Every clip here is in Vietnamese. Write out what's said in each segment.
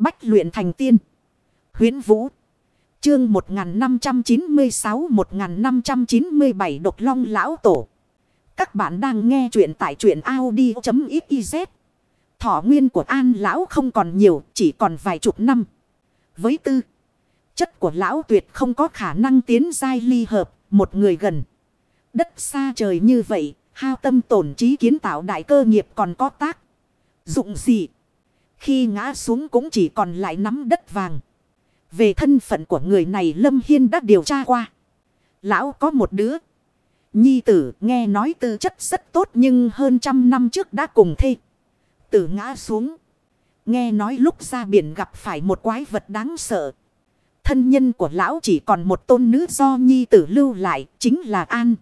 Bách luyện thành tiên. huyễn Vũ. Chương 1596-1597 Độc Long Lão Tổ. Các bạn đang nghe truyện tại truyện Audi.xyz. Thọ nguyên của An Lão không còn nhiều, chỉ còn vài chục năm. Với tư, chất của Lão tuyệt không có khả năng tiến giai ly hợp, một người gần. Đất xa trời như vậy, hao tâm tổn trí kiến tạo đại cơ nghiệp còn có tác. Dụng gì? Khi ngã xuống cũng chỉ còn lại nắm đất vàng. Về thân phận của người này Lâm Hiên đã điều tra qua. Lão có một đứa. Nhi tử nghe nói tư chất rất tốt nhưng hơn trăm năm trước đã cùng thê. Tử ngã xuống. Nghe nói lúc ra biển gặp phải một quái vật đáng sợ. Thân nhân của lão chỉ còn một tôn nữ do nhi tử lưu lại chính là An.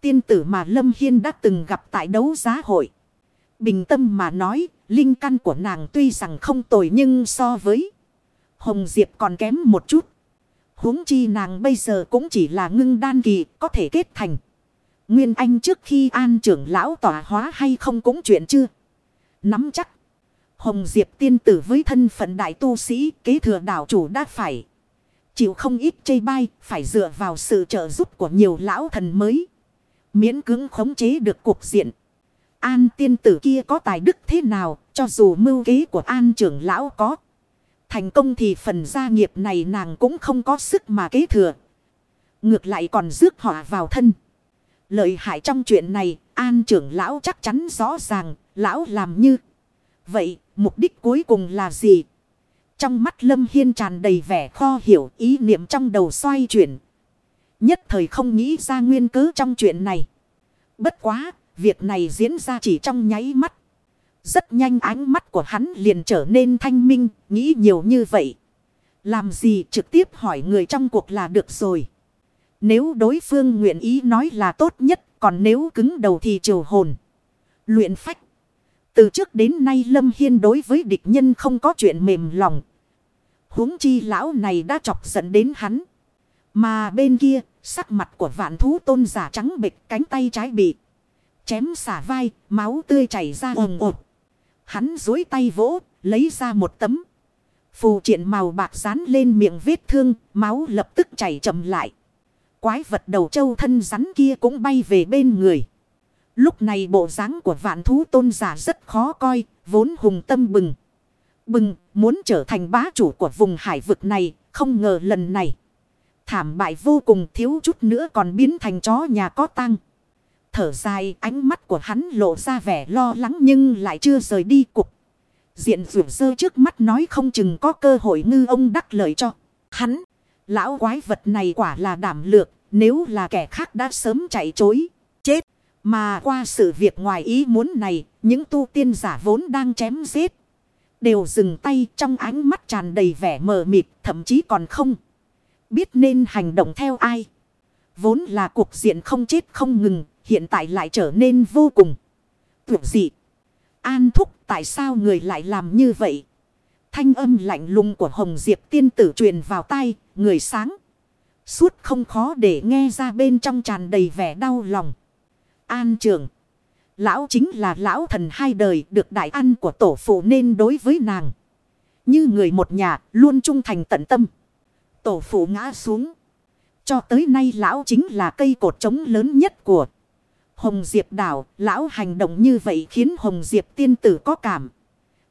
Tiên tử mà Lâm Hiên đã từng gặp tại đấu giá hội. Bình tâm mà nói, linh căn của nàng tuy rằng không tồi nhưng so với Hồng Diệp còn kém một chút. huống chi nàng bây giờ cũng chỉ là ngưng đan kỳ, có thể kết thành. Nguyên Anh trước khi an trưởng lão tỏa hóa hay không cũng chuyện chưa. Nắm chắc. Hồng Diệp tiên tử với thân phận đại tu sĩ kế thừa đảo chủ đã phải. Chịu không ít chây bai, phải dựa vào sự trợ giúp của nhiều lão thần mới. Miễn cứng khống chế được cuộc diện. An tiên tử kia có tài đức thế nào, cho dù mưu kế của an trưởng lão có. Thành công thì phần gia nghiệp này nàng cũng không có sức mà kế thừa. Ngược lại còn rước họa vào thân. Lợi hại trong chuyện này, an trưởng lão chắc chắn rõ ràng, lão làm như. Vậy, mục đích cuối cùng là gì? Trong mắt Lâm Hiên tràn đầy vẻ kho hiểu ý niệm trong đầu xoay chuyển. Nhất thời không nghĩ ra nguyên cớ trong chuyện này. Bất quá, việc này diễn ra chỉ trong nháy mắt. Rất nhanh ánh mắt của hắn liền trở nên thanh minh, nghĩ nhiều như vậy. Làm gì trực tiếp hỏi người trong cuộc là được rồi. Nếu đối phương nguyện ý nói là tốt nhất, còn nếu cứng đầu thì trừ hồn. Luyện phách. Từ trước đến nay Lâm Hiên đối với địch nhân không có chuyện mềm lòng. huống chi lão này đã chọc giận đến hắn. Mà bên kia, sắc mặt của vạn thú tôn giả trắng bịch cánh tay trái bị. Chém xả vai, máu tươi chảy ra ồm ộp. Hắn dối tay vỗ, lấy ra một tấm. Phù triện màu bạc dán lên miệng vết thương, máu lập tức chảy chậm lại. Quái vật đầu châu thân rắn kia cũng bay về bên người. Lúc này bộ dáng của vạn thú tôn giả rất khó coi, vốn hùng tâm bừng. Bừng, muốn trở thành bá chủ của vùng hải vực này, không ngờ lần này. Thảm bại vô cùng thiếu chút nữa còn biến thành chó nhà có tăng. Thở dài ánh mắt của hắn lộ ra vẻ lo lắng nhưng lại chưa rời đi cục. Diện rượu rơ trước mắt nói không chừng có cơ hội ngư ông đắc lợi cho hắn. Lão quái vật này quả là đảm lược, nếu là kẻ khác đã sớm chạy chối, chết. Mà qua sự việc ngoài ý muốn này, những tu tiên giả vốn đang chém giết. Đều dừng tay trong ánh mắt tràn đầy vẻ mờ mịt, thậm chí còn không. Biết nên hành động theo ai. Vốn là cuộc diện không chết không ngừng, hiện tại lại trở nên vô cùng tuyệt dị. An thúc tại sao người lại làm như vậy? Thanh âm lạnh lùng của Hồng Diệp tiên tử truyền vào tai, người sáng. Suốt không khó để nghe ra bên trong tràn đầy vẻ đau lòng. An trường. Lão chính là lão thần hai đời được đại ăn của tổ phụ nên đối với nàng. Như người một nhà luôn trung thành tận tâm. Tổ phụ ngã xuống. Cho tới nay lão chính là cây cột trống lớn nhất của Hồng Diệp đảo, lão hành động như vậy khiến Hồng Diệp tiên tử có cảm.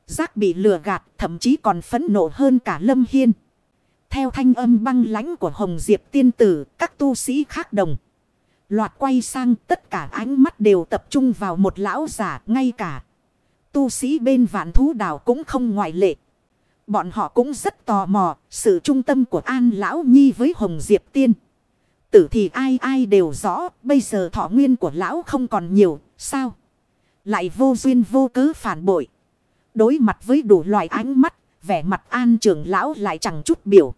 Giác bị lừa gạt, thậm chí còn phẫn nộ hơn cả Lâm Hiên. Theo thanh âm băng lãnh của Hồng Diệp tiên tử, các tu sĩ khác đồng. Loạt quay sang tất cả ánh mắt đều tập trung vào một lão giả ngay cả. Tu sĩ bên vạn thú đảo cũng không ngoại lệ. Bọn họ cũng rất tò mò sự trung tâm của An Lão Nhi với Hồng Diệp Tiên tử thì ai ai đều rõ, bây giờ thọ nguyên của lão không còn nhiều, sao? Lại vô duyên vô cớ phản bội. Đối mặt với đủ loại ánh mắt, vẻ mặt an trưởng lão lại chẳng chút biểu.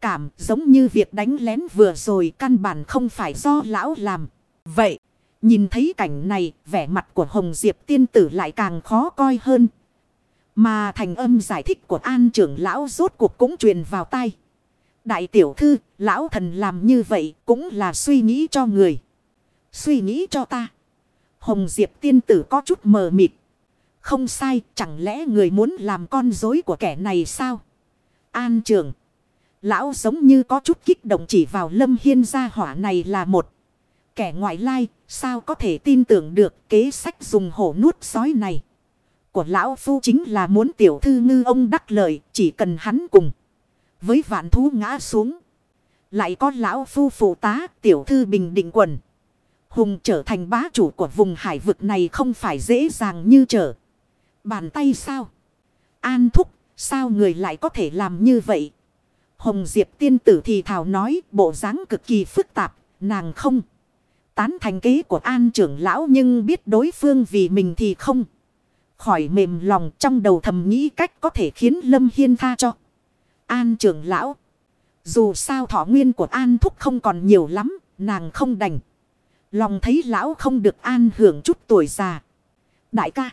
Cảm giống như việc đánh lén vừa rồi căn bản không phải do lão làm. Vậy, nhìn thấy cảnh này, vẻ mặt của Hồng Diệp tiên tử lại càng khó coi hơn. Mà thành âm giải thích của an trưởng lão rốt cuộc cũng truyền vào tay. Đại tiểu thư, lão thần làm như vậy cũng là suy nghĩ cho người. Suy nghĩ cho ta. Hồng Diệp tiên tử có chút mờ mịt. Không sai, chẳng lẽ người muốn làm con dối của kẻ này sao? An trường. Lão giống như có chút kích động chỉ vào lâm hiên gia hỏa này là một. Kẻ ngoại lai, sao có thể tin tưởng được kế sách dùng hổ nuốt sói này. Của lão phu chính là muốn tiểu thư ngư ông đắc lợi, chỉ cần hắn cùng. Với vạn thú ngã xuống. Lại có lão phu phụ tá, tiểu thư bình định quần. Hùng trở thành bá chủ của vùng hải vực này không phải dễ dàng như trở. Bàn tay sao? An thúc, sao người lại có thể làm như vậy? Hồng Diệp tiên tử thì thảo nói bộ dáng cực kỳ phức tạp, nàng không. Tán thành kế của an trưởng lão nhưng biết đối phương vì mình thì không. Khỏi mềm lòng trong đầu thầm nghĩ cách có thể khiến Lâm Hiên tha cho. An trưởng lão. Dù sao thọ nguyên của an thúc không còn nhiều lắm, nàng không đành. Lòng thấy lão không được an hưởng chút tuổi già. Đại ca.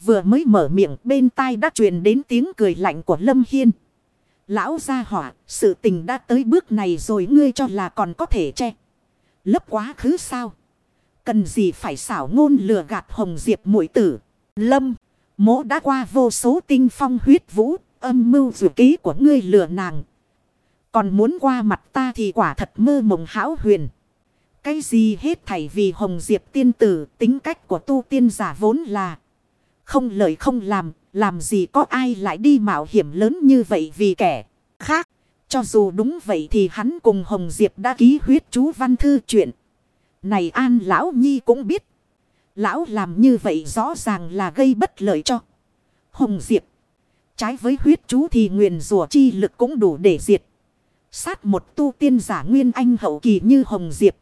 Vừa mới mở miệng bên tai đã truyền đến tiếng cười lạnh của Lâm Hiên. Lão gia hỏa, sự tình đã tới bước này rồi ngươi cho là còn có thể che. Lấp quá khứ sao? Cần gì phải xảo ngôn lừa gạt hồng diệp mũi tử. Lâm, mỗ đã qua vô số tinh phong huyết vũ, âm mưu dù ký của ngươi lừa nàng. Còn muốn qua mặt ta thì quả thật mơ mộng hão huyền. Cái gì hết thảy vì hồng diệp tiên tử, tính cách của tu tiên giả vốn là không lời không làm, làm gì có ai lại đi mạo hiểm lớn như vậy vì kẻ khác. Cho dù đúng vậy thì hắn cùng Hồng Diệp đã ký huyết chú văn thư chuyện. Này An Lão Nhi cũng biết. Lão làm như vậy rõ ràng là gây bất lợi cho Hồng Diệp. Trái với huyết chú thì nguyện rủa chi lực cũng đủ để diệt. Sát một tu tiên giả nguyên anh hậu kỳ như Hồng Diệp.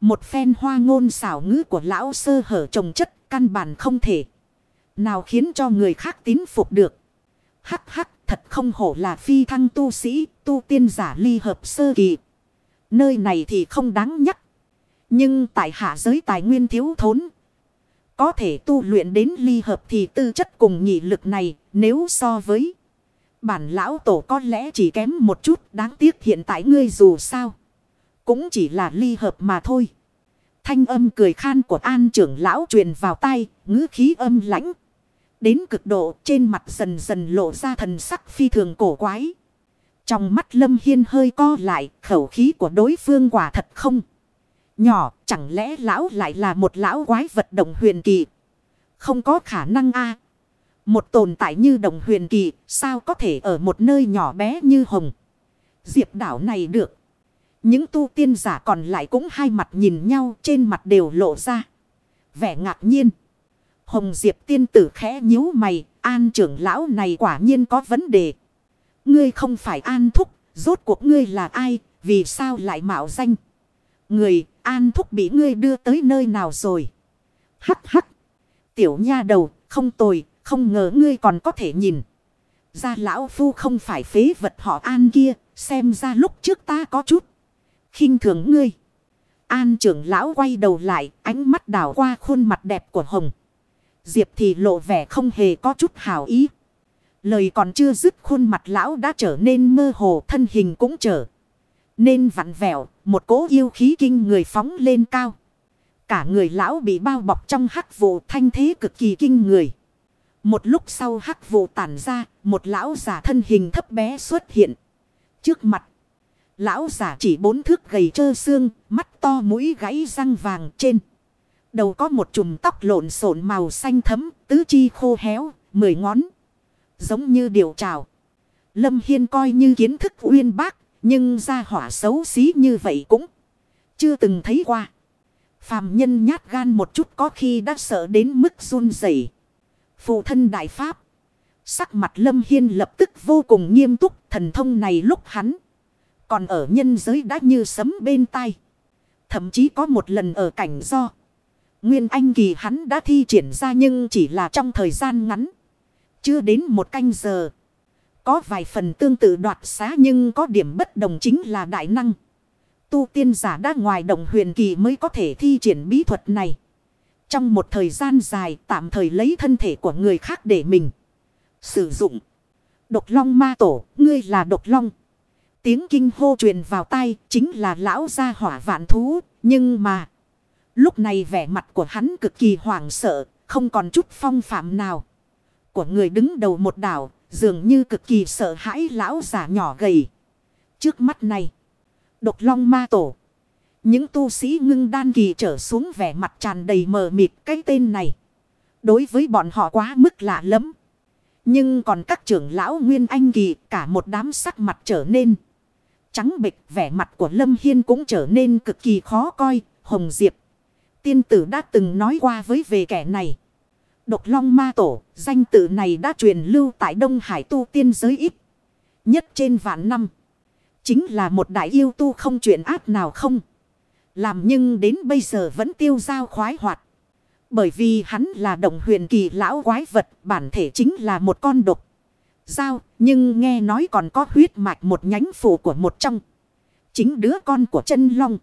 Một phen hoa ngôn xảo ngữ của lão sơ hở trồng chất căn bản không thể. Nào khiến cho người khác tín phục được. Hắc hắc thật không hổ là phi thăng tu sĩ, tu tiên giả ly hợp sơ kỳ. Nơi này thì không đáng nhắc. Nhưng tại hạ giới tài nguyên thiếu thốn. Có thể tu luyện đến ly hợp thì tư chất cùng nhị lực này nếu so với bản lão tổ có lẽ chỉ kém một chút đáng tiếc hiện tại ngươi dù sao. Cũng chỉ là ly hợp mà thôi. Thanh âm cười khan của an trưởng lão truyền vào tay, ngữ khí âm lãnh. Đến cực độ trên mặt dần dần lộ ra thần sắc phi thường cổ quái. Trong mắt Lâm Hiên hơi co lại, khẩu khí của đối phương quả thật không. Nhỏ, chẳng lẽ lão lại là một lão quái vật đồng huyền kỳ? Không có khả năng a Một tồn tại như đồng huyền kỳ, sao có thể ở một nơi nhỏ bé như hồng? Diệp đảo này được. Những tu tiên giả còn lại cũng hai mặt nhìn nhau trên mặt đều lộ ra. Vẻ ngạc nhiên. Hồng Diệp tiên tử khẽ nhíu mày, an trưởng lão này quả nhiên có vấn đề. Ngươi không phải an thúc, rốt cuộc ngươi là ai, vì sao lại mạo danh. Người, an thúc bị ngươi đưa tới nơi nào rồi. Hắc hắc. Tiểu nha đầu, không tồi, không ngờ ngươi còn có thể nhìn. Ra lão phu không phải phế vật họ an kia, xem ra lúc trước ta có chút. khinh thường ngươi. An trưởng lão quay đầu lại, ánh mắt đảo qua khuôn mặt đẹp của Hồng. Diệp thì lộ vẻ không hề có chút hào ý. Lời còn chưa dứt khuôn mặt lão đã trở nên mơ hồ thân hình cũng trở. Nên vặn vẹo, một cỗ yêu khí kinh người phóng lên cao. Cả người lão bị bao bọc trong hắc vụ thanh thế cực kỳ kinh người. Một lúc sau hắc vụ tản ra, một lão giả thân hình thấp bé xuất hiện. Trước mặt, lão giả chỉ bốn thước gầy trơ xương, mắt to mũi gáy răng vàng trên. Đầu có một chùm tóc lộn xộn màu xanh thấm, tứ chi khô héo, mười ngón. Giống như điều trào. Lâm Hiên coi như kiến thức uyên bác, nhưng ra hỏa xấu xí như vậy cũng chưa từng thấy qua. Phàm nhân nhát gan một chút có khi đã sợ đến mức run rẩy. Phụ thân đại pháp. Sắc mặt Lâm Hiên lập tức vô cùng nghiêm túc, thần thông này lúc hắn. Còn ở nhân giới đã như sấm bên tai. Thậm chí có một lần ở cảnh do. Nguyên Anh kỳ hắn đã thi triển ra nhưng chỉ là trong thời gian ngắn. Chưa đến một canh giờ. Có vài phần tương tự đoạt xá nhưng có điểm bất đồng chính là đại năng. Tu tiên giả đã ngoài đồng huyền kỳ mới có thể thi triển bí thuật này. Trong một thời gian dài tạm thời lấy thân thể của người khác để mình sử dụng. Độc long ma tổ, ngươi là độc long. Tiếng kinh hô truyền vào tay chính là lão gia hỏa vạn thú, nhưng mà... Lúc này vẻ mặt của hắn cực kỳ hoảng sợ, không còn chút phong phạm nào. của người đứng đầu một đảo, dường như cực kỳ sợ hãi lão giả nhỏ gầy. Trước mắt này, độc long ma tổ. Những tu sĩ ngưng đan kỳ trở xuống vẻ mặt tràn đầy mờ mịt cái tên này. Đối với bọn họ quá mức lạ lắm. Nhưng còn các trưởng lão Nguyên Anh kỳ cả một đám sắc mặt trở nên trắng bịch vẻ mặt của Lâm Hiên cũng trở nên cực kỳ khó coi. Hồng Diệp. Tiên tử đã từng nói qua với về kẻ này. Độc Long Ma Tổ, danh tự này đã truyền lưu tại Đông Hải tu tiên giới ít. Nhất trên vạn năm. Chính là một đại yêu tu không chuyện ác nào không. Làm nhưng đến bây giờ vẫn tiêu giao khoái hoạt. Bởi vì hắn là đồng huyền kỳ lão quái vật, bản thể chính là một con độc. Giao, nhưng nghe nói còn có huyết mạch một nhánh phụ của một trong. Chính đứa con của chân long.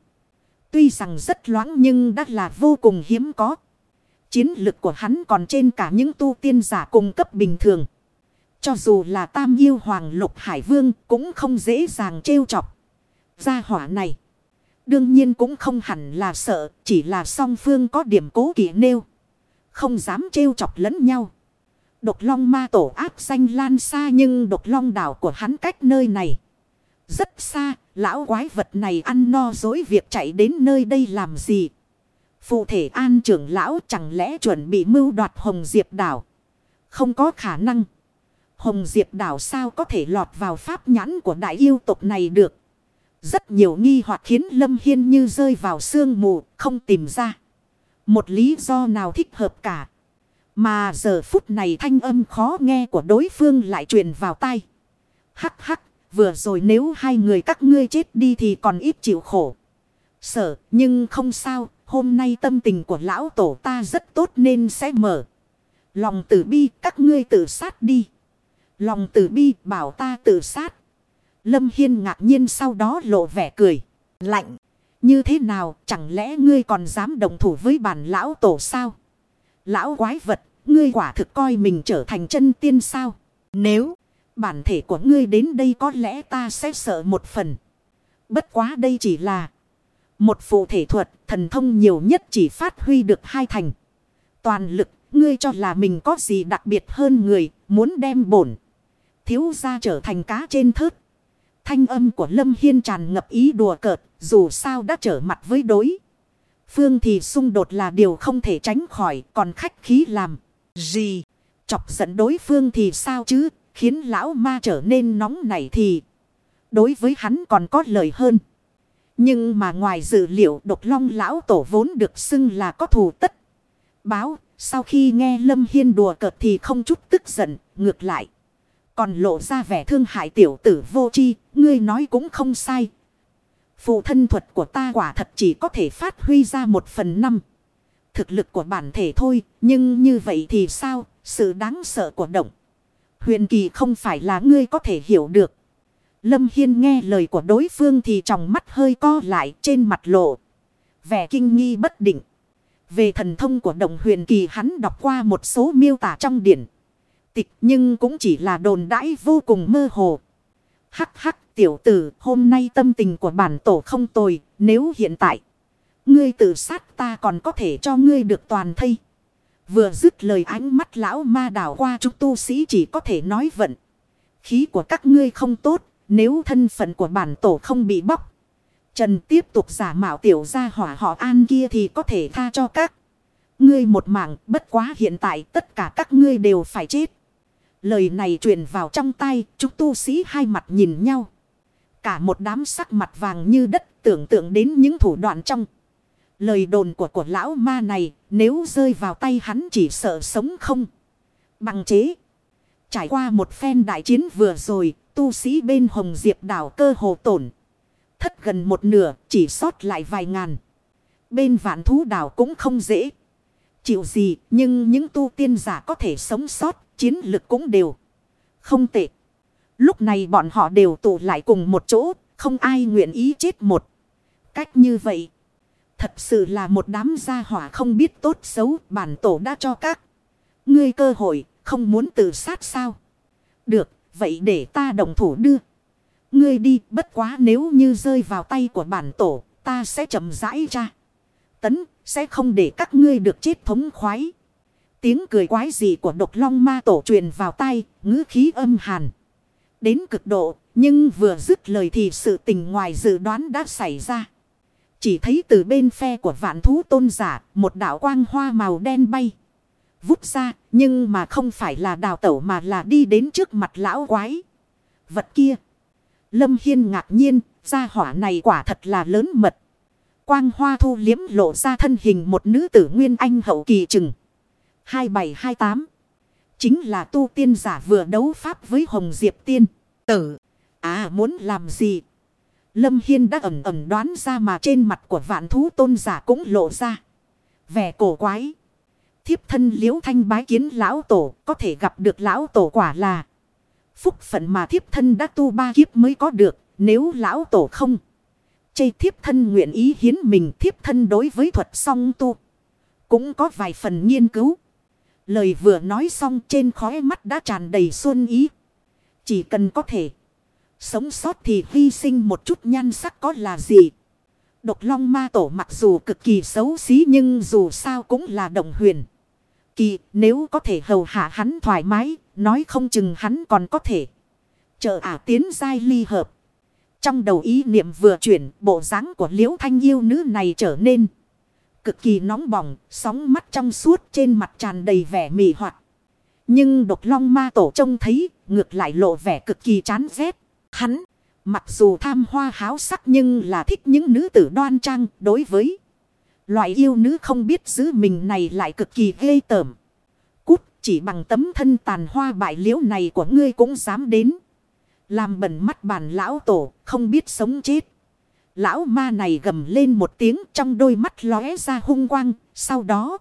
Tuy rằng rất loãng nhưng đã là vô cùng hiếm có. Chiến lực của hắn còn trên cả những tu tiên giả cung cấp bình thường. Cho dù là tam yêu hoàng lục hải vương cũng không dễ dàng trêu chọc. Gia hỏa này. Đương nhiên cũng không hẳn là sợ, chỉ là song phương có điểm cố kỵ nêu. Không dám trêu chọc lẫn nhau. Độc long ma tổ áp xanh lan xa nhưng độc long đảo của hắn cách nơi này. Rất xa, lão quái vật này ăn no dối việc chạy đến nơi đây làm gì. Phụ thể an trưởng lão chẳng lẽ chuẩn bị mưu đoạt hồng diệp đảo. Không có khả năng. Hồng diệp đảo sao có thể lọt vào pháp nhãn của đại yêu tộc này được. Rất nhiều nghi hoặc khiến Lâm Hiên như rơi vào sương mù, không tìm ra. Một lý do nào thích hợp cả. Mà giờ phút này thanh âm khó nghe của đối phương lại truyền vào tai. Hắc hắc, vừa rồi nếu hai người các ngươi chết đi thì còn ít chịu khổ. Sợ, nhưng không sao, hôm nay tâm tình của lão tổ ta rất tốt nên sẽ mở. Lòng tử bi, các ngươi tự sát đi. Lòng tử bi bảo ta tự sát. Lâm Hiên ngạc nhiên sau đó lộ vẻ cười. Lạnh. Như thế nào chẳng lẽ ngươi còn dám đồng thủ với bản lão tổ sao? Lão quái vật, ngươi quả thực coi mình trở thành chân tiên sao? Nếu bản thể của ngươi đến đây có lẽ ta sẽ sợ một phần. Bất quá đây chỉ là một phụ thể thuật, thần thông nhiều nhất chỉ phát huy được hai thành. Toàn lực, ngươi cho là mình có gì đặc biệt hơn người, muốn đem bổn. Thiếu ra trở thành cá trên thớt. Thanh âm của Lâm Hiên tràn ngập ý đùa cợt, dù sao đã trở mặt với đối. Phương thì xung đột là điều không thể tránh khỏi, còn khách khí làm. Gì? Chọc giận đối phương thì sao chứ? Khiến lão ma trở nên nóng nảy thì. Đối với hắn còn có lời hơn. Nhưng mà ngoài dự liệu độc long lão tổ vốn được xưng là có thù tất. Báo, sau khi nghe Lâm Hiên đùa cợt thì không chút tức giận, ngược lại. Còn lộ ra vẻ thương hại tiểu tử vô chi, ngươi nói cũng không sai. Phụ thân thuật của ta quả thật chỉ có thể phát huy ra một phần năm. Thực lực của bản thể thôi, nhưng như vậy thì sao, sự đáng sợ của động. Huyền kỳ không phải là ngươi có thể hiểu được. Lâm Hiên nghe lời của đối phương thì trong mắt hơi co lại trên mặt lộ. Vẻ kinh nghi bất định. Về thần thông của động huyền kỳ hắn đọc qua một số miêu tả trong điển tịch nhưng cũng chỉ là đồn đãi vô cùng mơ hồ. Hắc hắc, tiểu tử, hôm nay tâm tình của bản tổ không tồi, nếu hiện tại. Ngươi tự sát ta còn có thể cho ngươi được toàn thây. Vừa dứt lời ánh mắt lão ma đảo qua, chúng tu sĩ chỉ có thể nói vận. Khí của các ngươi không tốt nếu thân phận của bản tổ không bị bóc. Trần tiếp tục giả mạo tiểu gia hỏa họ an kia thì có thể tha cho các. Ngươi một mạng bất quá hiện tại tất cả các ngươi đều phải chết. Lời này truyền vào trong tay, chúng tu sĩ hai mặt nhìn nhau. Cả một đám sắc mặt vàng như đất tưởng tượng đến những thủ đoạn trong. Lời đồn của của lão ma này, nếu rơi vào tay hắn chỉ sợ sống không. Bằng chế. Trải qua một phen đại chiến vừa rồi, tu sĩ bên Hồng Diệp đảo cơ hồ tổn. Thất gần một nửa, chỉ sót lại vài ngàn. Bên vạn thú đảo cũng không dễ. Chịu gì, nhưng những tu tiên giả có thể sống sót chiến lực cũng đều không tệ. Lúc này bọn họ đều tụ lại cùng một chỗ, không ai nguyện ý chết một. Cách như vậy, thật sự là một đám gia hỏa không biết tốt xấu, bản tổ đã cho các. Ngươi cơ hội, không muốn tự sát sao? Được, vậy để ta đồng thủ đưa. Ngươi đi, bất quá nếu như rơi vào tay của bản tổ, ta sẽ chậm rãi ra. Tấn, sẽ không để các ngươi được chết thống khoái. Tiếng cười quái dị của độc long ma tổ truyền vào tai, ngữ khí âm hàn. Đến cực độ, nhưng vừa dứt lời thì sự tình ngoài dự đoán đã xảy ra. Chỉ thấy từ bên phe của vạn thú tôn giả, một đạo quang hoa màu đen bay. Vút ra, nhưng mà không phải là đào tẩu mà là đi đến trước mặt lão quái. Vật kia. Lâm Hiên ngạc nhiên, gia hỏa này quả thật là lớn mật. Quang hoa thu liếm lộ ra thân hình một nữ tử nguyên anh hậu kỳ chừng. 2728. Chính là tu tiên giả vừa đấu pháp với Hồng Diệp Tiên. Tử. À muốn làm gì? Lâm Hiên đã ẩm ẩm đoán ra mà trên mặt của vạn thú tôn giả cũng lộ ra. Vẻ cổ quái. Thiếp thân liễu thanh bái kiến lão tổ, có thể gặp được lão tổ quả là. Phúc phận mà thiếp thân đã tu ba kiếp mới có được, nếu lão tổ không. Chây thiếp thân nguyện ý hiến mình, thiếp thân đối với thuật song tu. Cũng có vài phần nghiên cứu. Lời vừa nói xong trên khóe mắt đã tràn đầy xuân ý. Chỉ cần có thể. Sống sót thì hy sinh một chút nhan sắc có là gì. Độc long ma tổ mặc dù cực kỳ xấu xí nhưng dù sao cũng là đồng huyền. Kỳ nếu có thể hầu hạ hắn thoải mái. Nói không chừng hắn còn có thể. Chờ ả tiến dai ly hợp. Trong đầu ý niệm vừa chuyển bộ dáng của liễu thanh yêu nữ này trở nên. Cực kỳ nóng bỏng, sóng mắt trong suốt trên mặt tràn đầy vẻ mị hoặc. Nhưng độc long ma tổ trông thấy, ngược lại lộ vẻ cực kỳ chán ghét. Hắn, mặc dù tham hoa háo sắc nhưng là thích những nữ tử đoan trang đối với. Loại yêu nữ không biết giữ mình này lại cực kỳ ghê tởm. Cút, chỉ bằng tấm thân tàn hoa bại liễu này của ngươi cũng dám đến. Làm bẩn mắt bàn lão tổ, không biết sống chết. Lão ma này gầm lên một tiếng trong đôi mắt lóe ra hung quang. Sau đó,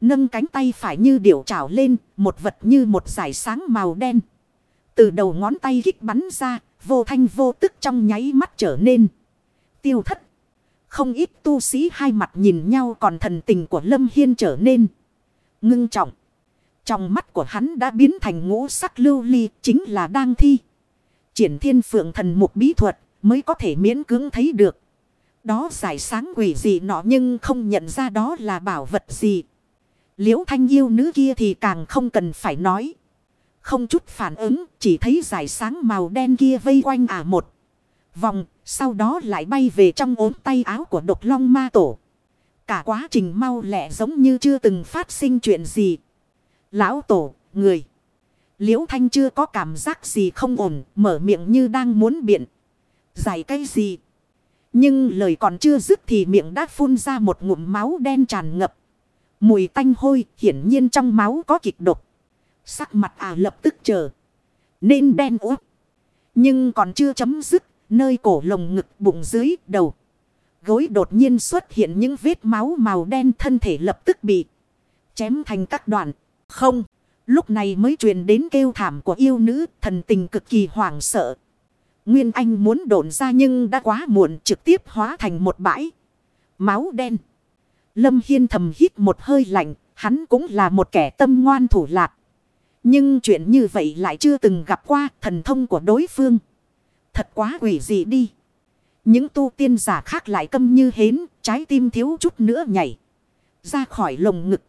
nâng cánh tay phải như điểu trảo lên, một vật như một giải sáng màu đen. Từ đầu ngón tay kích bắn ra, vô thanh vô tức trong nháy mắt trở nên tiêu thất. Không ít tu sĩ hai mặt nhìn nhau còn thần tình của Lâm Hiên trở nên ngưng trọng. Trong mắt của hắn đã biến thành ngũ sắc lưu ly chính là đang thi. Triển thiên phượng thần mục bí thuật mới có thể miễn cưỡng thấy được. Đó giải sáng quỷ gì nọ nhưng không nhận ra đó là bảo vật gì. Liễu thanh yêu nữ kia thì càng không cần phải nói. Không chút phản ứng, chỉ thấy giải sáng màu đen kia vây quanh ả một vòng, sau đó lại bay về trong ốm tay áo của độc long ma tổ. Cả quá trình mau lẹ giống như chưa từng phát sinh chuyện gì. Lão tổ, người. Liễu Thanh chưa có cảm giác gì không ổn, mở miệng như đang muốn biện. Giải cái gì? Nhưng lời còn chưa dứt thì miệng đã phun ra một ngụm máu đen tràn ngập. Mùi tanh hôi, hiển nhiên trong máu có kịch độc. Sắc mặt à lập tức chờ. Nên đen úp. Nhưng còn chưa chấm dứt, nơi cổ lồng ngực bụng dưới đầu. Gối đột nhiên xuất hiện những vết máu màu đen thân thể lập tức bị chém thành các đoạn. Không. Lúc này mới truyền đến kêu thảm của yêu nữ, thần tình cực kỳ hoảng sợ. Nguyên Anh muốn độn ra nhưng đã quá muộn trực tiếp hóa thành một bãi. Máu đen. Lâm Hiên thầm hít một hơi lạnh, hắn cũng là một kẻ tâm ngoan thủ lạc. Nhưng chuyện như vậy lại chưa từng gặp qua thần thông của đối phương. Thật quá quỷ dị đi. Những tu tiên giả khác lại câm như hến, trái tim thiếu chút nữa nhảy. Ra khỏi lồng ngực.